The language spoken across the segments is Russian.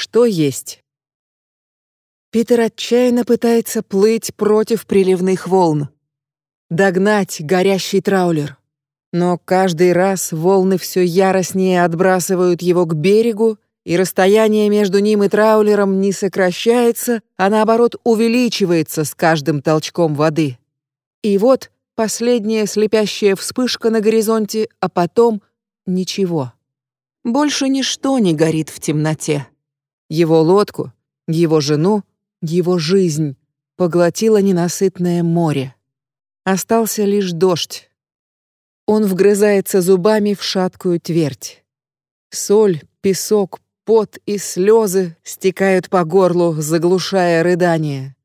что есть. Питер отчаянно пытается плыть против приливных волн, догнать горящий траулер. Но каждый раз волны все яростнее отбрасывают его к берегу, и расстояние между ним и траулером не сокращается, а наоборот увеличивается с каждым толчком воды. И вот последняя слепящая вспышка на горизонте, а потом ничего. Больше ничто не горит в темноте. Его лодку, его жену, его жизнь поглотило ненасытное море. Остался лишь дождь. Он вгрызается зубами в шаткую твердь. Соль, песок, пот и слезы стекают по горлу, заглушая рыдание.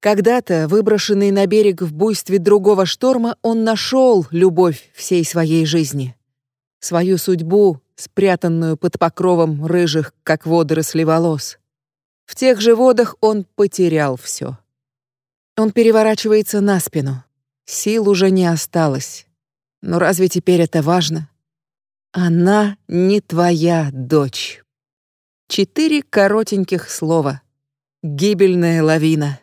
Когда-то, выброшенный на берег в буйстве другого шторма, он нашел любовь всей своей жизни. Свою судьбу, спрятанную под покровом рыжих, как водоросли волос. В тех же водах он потерял все. Он переворачивается на спину. Сил уже не осталось. Но разве теперь это важно? Она не твоя дочь. Четыре коротеньких слова. Гибельная лавина.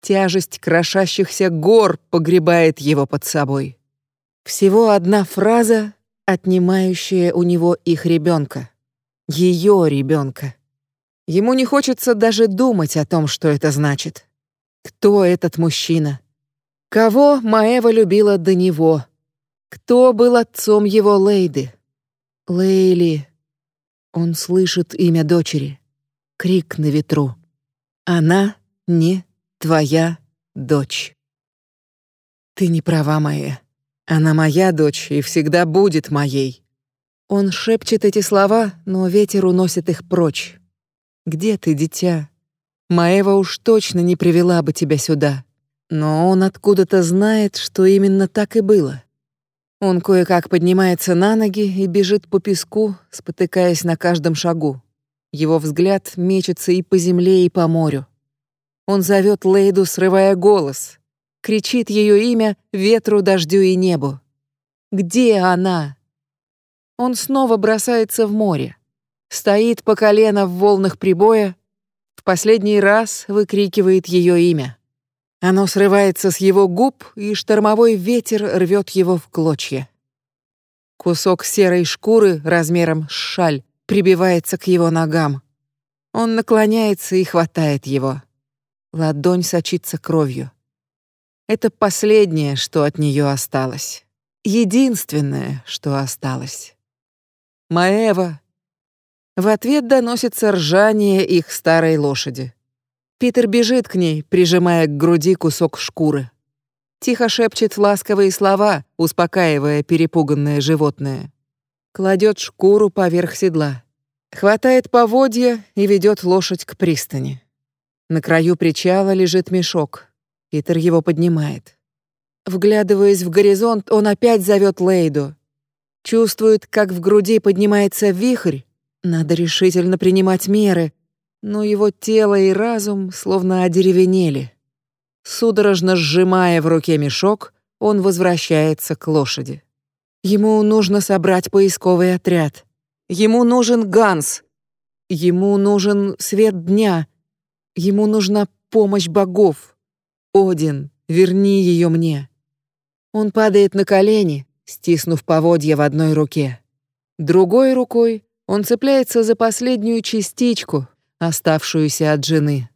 Тяжесть крошащихся гор погребает его под собой. Всего одна фраза, отнимающая у него их ребенка. Ее ребенка. Ему не хочется даже думать о том, что это значит. Кто этот мужчина? Кого Маева любила до него? Кто был отцом его Лейды? Лейли. Он слышит имя дочери. Крик на ветру. Она не твоя дочь. Ты не права, моя. Она моя дочь и всегда будет моей. Он шепчет эти слова, но ветер уносит их прочь. Где ты, дитя? Маева уж точно не привела бы тебя сюда. Но он откуда-то знает, что именно так и было. Он кое-как поднимается на ноги и бежит по песку, спотыкаясь на каждом шагу. Его взгляд мечется и по земле, и по морю. Он зовет Лейду, срывая голос, кричит ее имя ветру, дождю и небу. Где она? Он снова бросается в море стоит по колено в волнах прибоя, в последний раз выкрикивает ее имя. Оно срывается с его губ, и штормовой ветер рвет его в клочья. Кусок серой шкуры размером с шаль прибивается к его ногам. Он наклоняется и хватает его. Ладонь сочится кровью. Это последнее, что от нее осталось. Единственное, что осталось. Маева в ответ доносится ржание их старой лошади. Питер бежит к ней, прижимая к груди кусок шкуры. Тихо шепчет ласковые слова, успокаивая перепуганное животное. Кладет шкуру поверх седла. Хватает поводья и ведет лошадь к пристани. На краю причала лежит мешок. Питер его поднимает. Вглядываясь в горизонт, он опять зовет Лейду. Чувствует, как в груди поднимается вихрь, надо решительно принимать меры, но его тело и разум словно одеревенели. Судорожно сжимая в руке мешок, он возвращается к лошади. Ему нужно собрать поисковый отряд. Ему нужен Ганс. Ему нужен свет дня. Ему нужна помощь богов. Один, верни ее мне. Он падает на колени, стиснув поводья в одной руке. Другой рукой он цепляется за последнюю частичку, оставшуюся от жены.